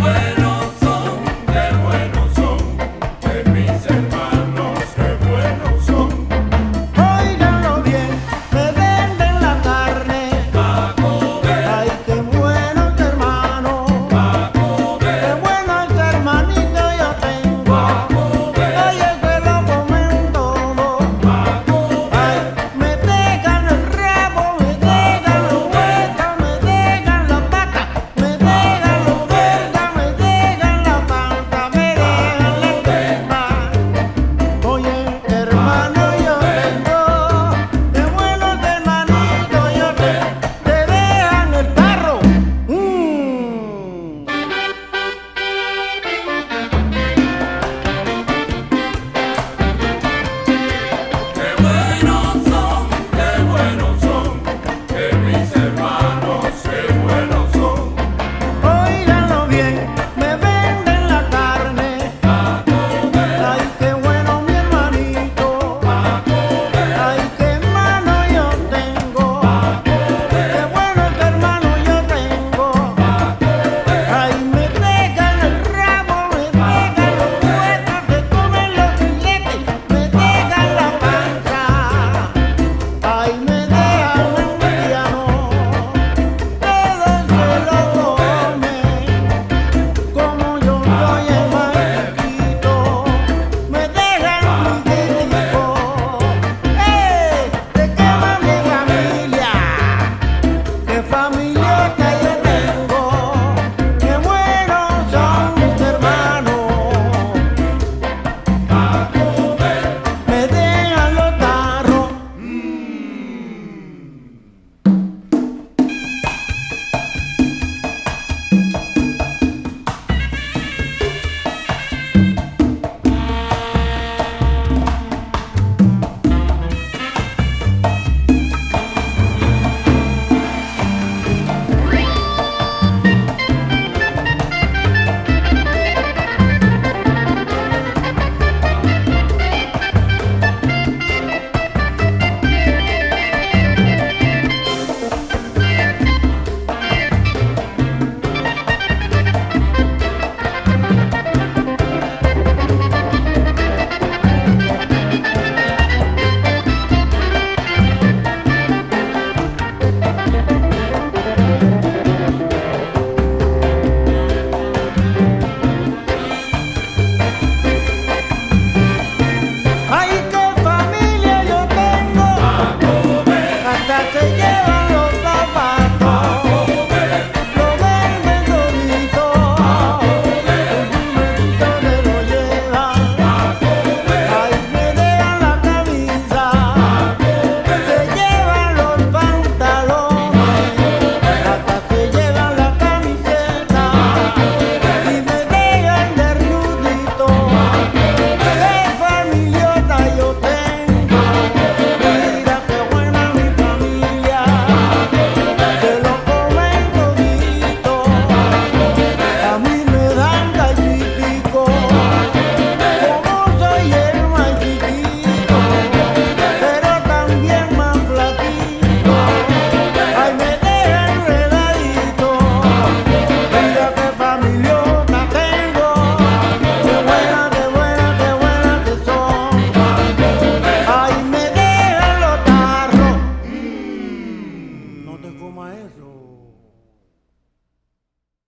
when